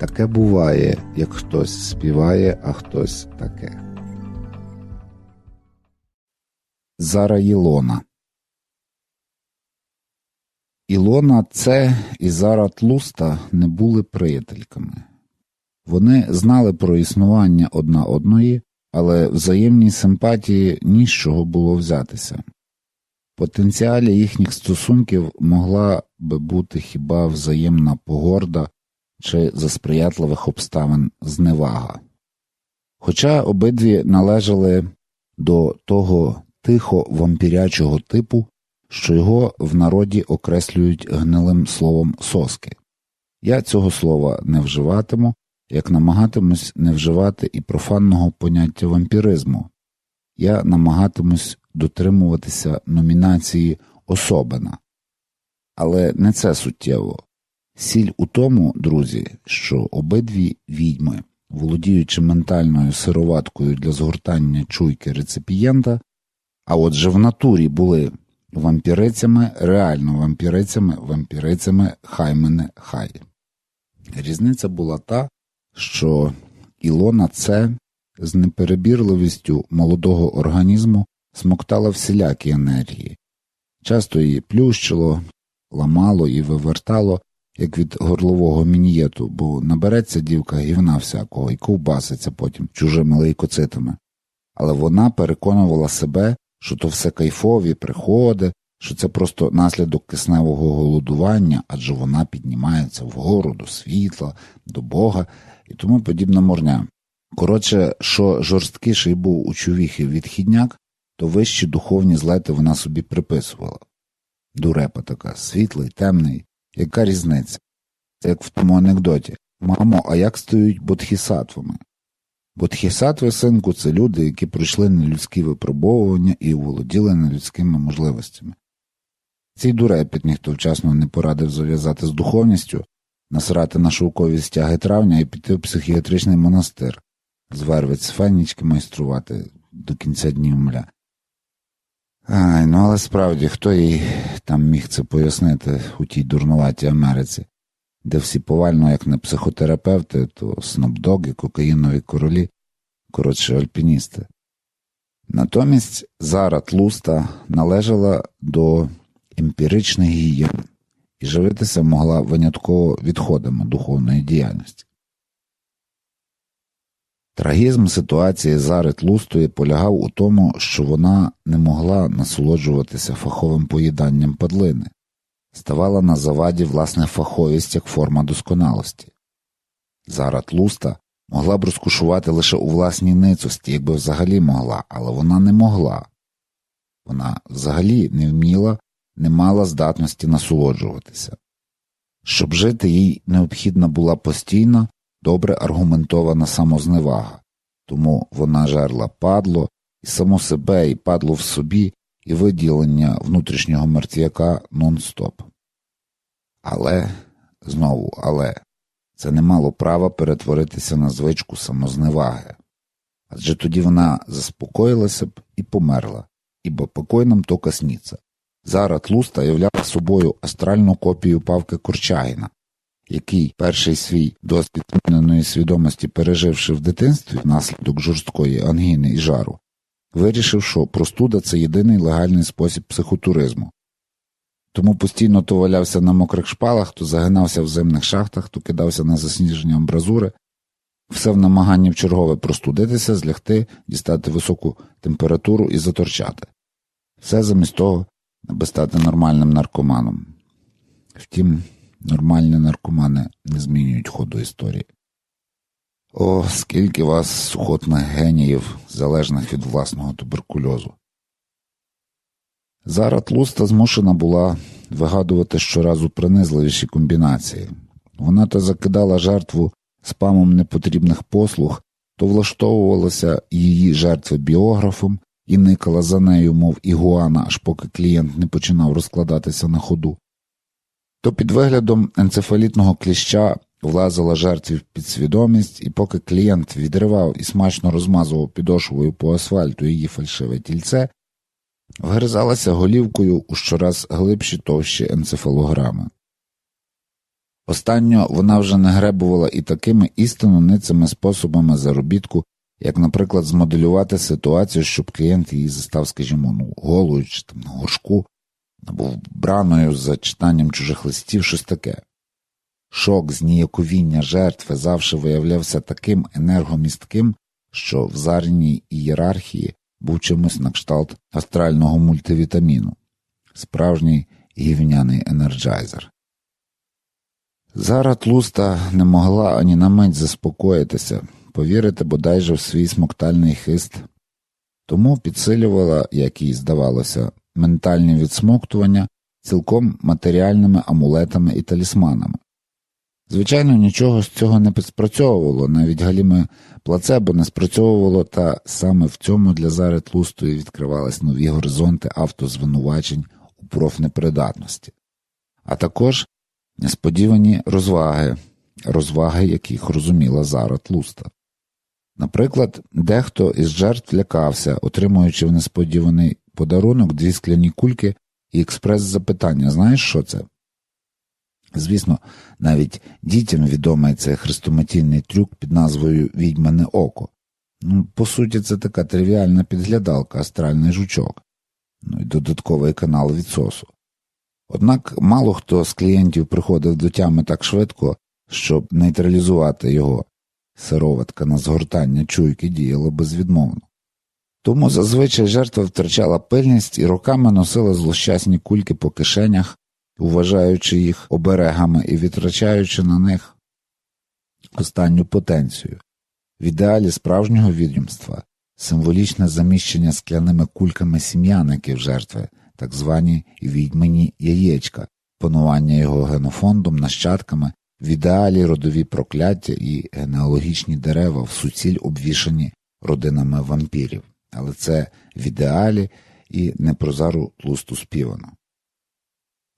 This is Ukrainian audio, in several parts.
Таке буває, як хтось співає, а хтось таке. Зара Ілона Ілона Це і Зара Тлуста не були приятельками. Вони знали про існування одна одної, але взаємній симпатії ні з чого було взятися. Потенціалі їхніх стосунків могла би бути хіба взаємна погорда чи за сприятливих обставин зневага. Хоча обидві належали до того тихо вампірячого типу, що його в народі окреслюють гнилим словом соски. Я цього слова не вживатиму, як намагатимусь не вживати і профанного поняття вампіризму. Я намагатимусь дотримуватися номінації особина. Але не це суттєво. Сіль у тому, друзі, що обидві відьми, володіючи ментальною сироваткою для згортання чуйки реципієнта, а отже в натурі були вампірицями, реально вампірицями, вампірицями, хай мене хай. Різниця була та, що Ілона Це з неперебірливістю молодого організму смоктала всілякі енергії, часто її плющило, ламало і вивертало, як від горлового мінієту, бо набереться дівка гівна всякого і ковбаситься потім чужими лейкоцитами. Але вона переконувала себе, що то все кайфові приходи, що це просто наслідок кисневого голодування, адже вона піднімається вгору до світла, до Бога і тому подібна морня. Коротше, що жорсткіший був у чувіхи відхідняк, то вищі духовні злети вона собі приписувала. Дурепа така, світлий, темний, яка різниця? Як в тому анекдоті Мамо, а як стають бодхісатвами? Бодхісатви, синку, це люди, які пройшли нелюдські випробовування і володіли нелюдськими можливостями. Цій дурепіт ніхто вчасно не порадив зав'язати з духовністю, насрати на шовкові стяги травня і піти в психіатричний монастир, звервець фенічки майструвати до кінця днів мля. Ай, ну але справді, хто їй там міг це пояснити у тій дурнуватій Америці, де всі повально, як не психотерапевти, то снобдоги, кокаїнові королі, коротше альпіністи. Натомість Зара Тлуста належала до емпіричних гієн і живитися могла винятково відходами духовної діяльності. Трагізм ситуації Зари Тлустої полягав у тому, що вона не могла насолоджуватися фаховим поїданням падлини, ставала на заваді власне фаховість як форма досконалості. Зара Тлуста могла б розкушувати лише у власній ницості, якби взагалі могла, але вона не могла. Вона взагалі не вміла, не мала здатності насолоджуватися. Щоб жити, їй необхідна була постійна, добре аргументована самозневага, тому вона жерла падло і само себе, і падло в собі, і виділення внутрішнього мертвяка нон-стоп. Але, знову, але, це не мало права перетворитися на звичку самозневаги. Адже тоді вона заспокоїлася б і померла, ібо покойним то касніться. Зара Тлуста являла собою астральну копію Павки Корчагіна, який перший свій досвід зміненої свідомості, переживши в дитинстві внаслідок жорсткої ангіни і жару, вирішив, що простуда це єдиний легальний спосіб психотуризму. Тому постійно то валявся на мокрих шпалах, то загинався в зимних шахтах, то кидався на засніження амбразури, все в намаганні в чергове простудитися, злягти, дістати високу температуру і заторчати. Все замість того, аби стати нормальним наркоманом. Втім, нормальні наркомани не змінюють ходу історії. О, скільки вас сухотних геніїв, залежних від власного туберкульозу. Зара тлуста змушена була вигадувати щоразу принизливіші комбінації. Вона то закидала жертву спамом непотрібних послуг, то влаштовувалася її жертви біографом і никала за нею, мов ігуана, аж поки клієнт не починав розкладатися на ходу. То під виглядом енцефалітного кліща влазила жертві в підсвідомість, і поки клієнт відривав і смачно розмазував підошвою по асфальту її фальшиве тільце, вгризалася голівкою у щораз глибші товщі енцефалограми. Останньо вона вже не гребувала і такими істинно ницими способами заробітку, як, наприклад, змоделювати ситуацію, щоб клієнт її застав, скажімо, ну, голою чи там на горшку, або вбраною за читанням чужих листів, щось таке. Шок зніяковіння жертви завжди виявлявся таким енергомістким, що в зарній ієрархії був чимось на кшталт астрального мультивітаміну, справжній гівняний енерджайзер. Зара тлуста не могла ані на мить заспокоїтися, повірити бодай же в свій смоктальний хист, тому підсилювала, як їй здавалося, ментальні відсмоктування цілком матеріальними амулетами і талісманами. Звичайно, нічого з цього не спрацьовувало, навіть галіме плацебо не спрацьовувало, та саме в цьому для Зари Тлустої відкривались нові горизонти автозвинувачень у профнепридатності, а також несподівані розваги, розваги, яких розуміла Зара Тлуста. Наприклад, дехто із жертв лякався, отримуючи в несподіваний подарунок дві скляні кульки і експрес-запитання знаєш, що це? Звісно, навіть дітям відомий цей хрестоматійний трюк під назвою Відьмане око. Ну, По суті, це така тривіальна підглядалка, астральний жучок, ну і додатковий канал відсосу. Однак мало хто з клієнтів приходив до тями так швидко, щоб нейтралізувати його. Сироватка на згортання чуйки діяла безвідмовно. Тому зазвичай жертва втрачала пильність і роками носила злощасні кульки по кишенях, вважаючи їх оберегами і відтрачаючи на них останню потенцію. В ідеалі справжнього відьомства символічне заміщення скляними кульками сім'яників жертви, так звані відьмині яєчка, панування його генофондом, нащадками, в ідеалі родові прокляття і генеалогічні дерева в суціль обвішані родинами вампірів, але це в ідеалі і не про тлусту співано.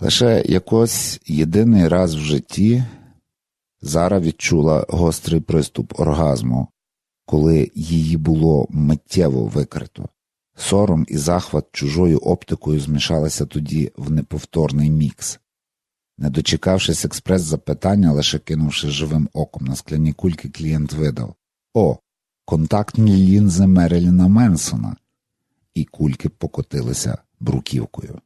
Лише якось єдиний раз в житті Зара відчула гострий приступ оргазму, коли її було миттєво викрито. Сором і захват чужою оптикою змішалися тоді в неповторний мікс. Не дочекавшись експрес запитання, лише кинувши живим оком на скляні кульки, клієнт видав О, контактні лінзи Мереліна Менсона, і кульки покотилися бруківкою.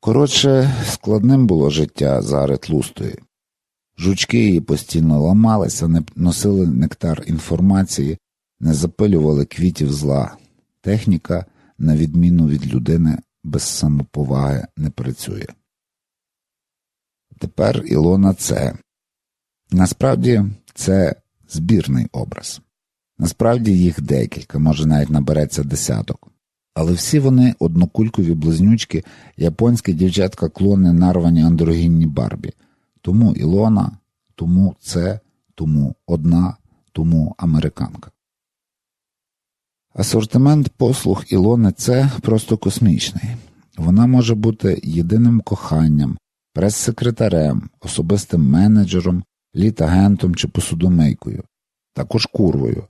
Коротше, складним було життя Зари Тлустої. Жучки її постійно ламалися, не носили нектар інформації, не запилювали квітів зла. Техніка, на відміну від людини, без самоповаги не працює. Тепер Ілона це. Насправді це збірний образ. Насправді їх декілька, може навіть набереться десяток. Але всі вони однокулькові близнючки, японські дівчатка клони нарвані андрогінні Барбі. Тому Ілона, тому це, тому одна, тому американка. Асортимент послуг Ілони це просто космічний. Вона може бути єдиним коханням, прес-секретарем, особистим менеджером, літагентом чи посудомийкою, також курвою.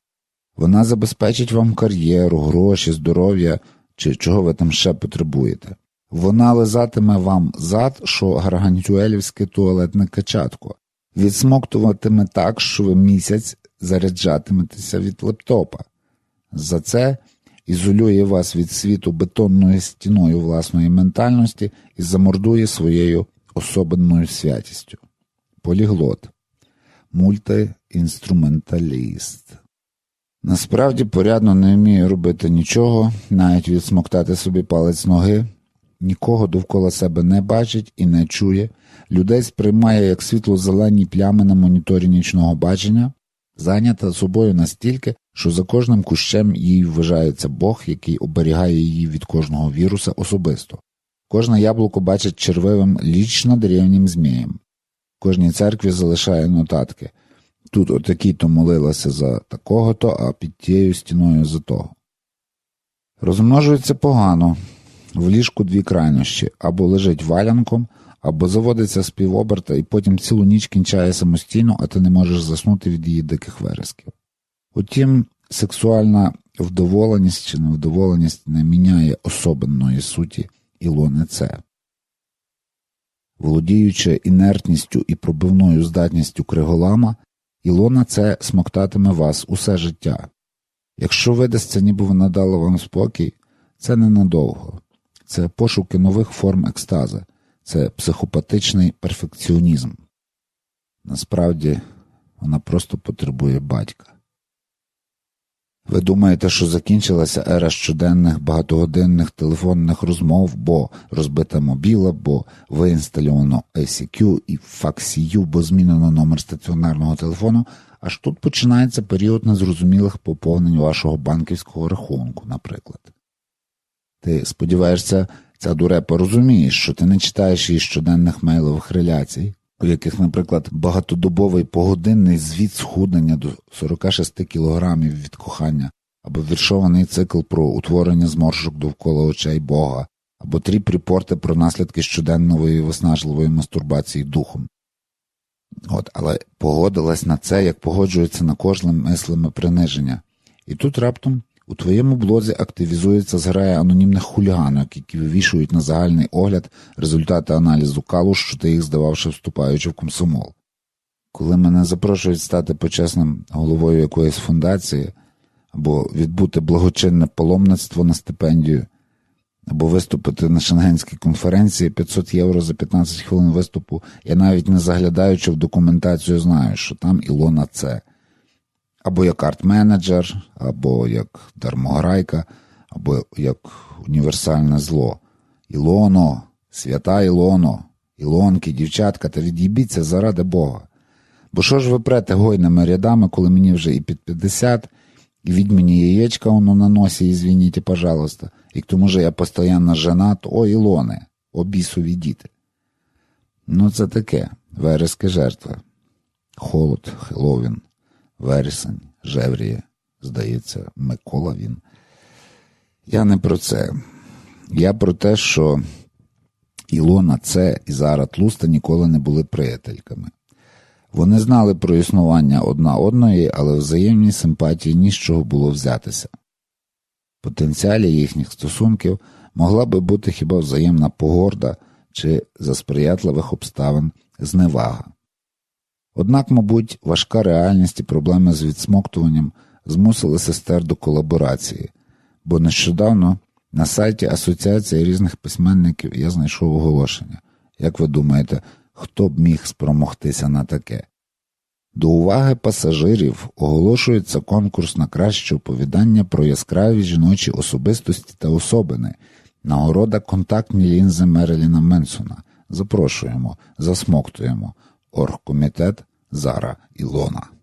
Вона забезпечить вам кар'єру, гроші, здоров'я чи чого ви там ще потребуєте. Вона лизатиме вам зад, що гаргантюелівське туалетне качатко, відсмоктуватиме так, що ви місяць заряджатиметеся від лептопа. За це ізолює вас від світу бетонною стіною власної ментальності і замордує своєю особенною святістю. Поліглот, мультиінструменталіст. Насправді порядно не вміє робити нічого, навіть відсмоктати собі палець ноги, нікого довкола себе не бачить і не чує, людей сприймає як світло-зелені плями на моніторі нічного бачення, зайнята собою настільки, що за кожним кущем їй вважається Бог, який оберігає її від кожного віруса особисто. Кожне яблуко бачить червивим лічно древнім змієм. Кожній церкві залишає нотатки. Тут отакі-то молилася за такого-то, а під тією стіною за того. Розмножується погано, в ліжку дві крайнощі або лежить валянком, або заводиться з півоберта і потім цілу ніч кінчає самостійно, а ти не можеш заснути від її диких вересків. Утім, сексуальна вдоволеність чи невдоволеність не міняє особенної суті Ілони Це. Володіючи інертністю і пробивною здатністю криголама, Ілона це смоктатиме вас усе життя. Якщо видасться, ніби вона дала вам спокій, це ненадовго, це пошуки нових форм екстази, це психопатичний перфекціонізм. Насправді, вона просто потребує батька. Ви думаєте, що закінчилася ера щоденних багатогодинних телефонних розмов, бо розбита мобіла, бо виінстальовано ICQ і FAXU, бо змінено номер стаціонарного телефону, аж тут починається період незрозумілих поповнень вашого банківського рахунку, наприклад. Ти сподіваєшся, ця дурепа розуміє, що ти не читаєш її щоденних мейлових реляцій, у яких, наприклад, багатодобовий погодинний звіт схуднення до 46 кілограмів від кохання, або віршований цикл про утворення зморшок довкола очей Бога, або тріп репорти про наслідки щоденної виснажливої мастурбації духом. От, Але погодилась на це, як погоджується на кожне мислиме приниження. І тут раптом у твоєму блозі активізується зграя анонімних хуліганок, які вивішують на загальний огляд результати аналізу калу, що ти їх здававши, вступаючи в комсомол. Коли мене запрошують стати почесним головою якоїсь фундації, або відбути благочинне паломництво на стипендію, або виступити на шенгенській конференції 500 євро за 15 хвилин виступу, я навіть не заглядаючи в документацію, знаю, що там Ілона Це або як арт-менеджер, або як дармограйка, або як універсальне зло. Ілоно, свята Ілоно, Ілонки, дівчатка, та від'їбіться заради Бога. Бо що ж ви прете гойними рядами, коли мені вже і під 50, і від мені яєчка воно на носі, извините, пожалуйста, і к тому же я постійно женат, о, Ілоне, о бісові діти. Ну, це таке, верески жертва. Холод, Хеловін вересень, жевріє, здається, Микола він. Я не про це. Я про те, що Ілона Це і Зара Тлуста ніколи не були приятельками. Вони знали про існування одна одної, але взаємній симпатії ні з чого було взятися. Потенціалі їхніх стосунків могла би бути хіба взаємна погорда чи за сприятливих обставин зневага. Однак, мабуть, важка реальність і проблеми з відсмоктуванням змусили сестер до колаборації, бо нещодавно на сайті Асоціації різних письменників я знайшов оголошення. Як ви думаєте, хто б міг спромогтися на таке? До уваги пасажирів оголошується конкурс на краще оповідання про яскраві жіночі особистості та особини, нагорода контактні лінзи Мереліна Менсона. Запрошуємо, засмоктуємо оргкомітет Зара Ілона.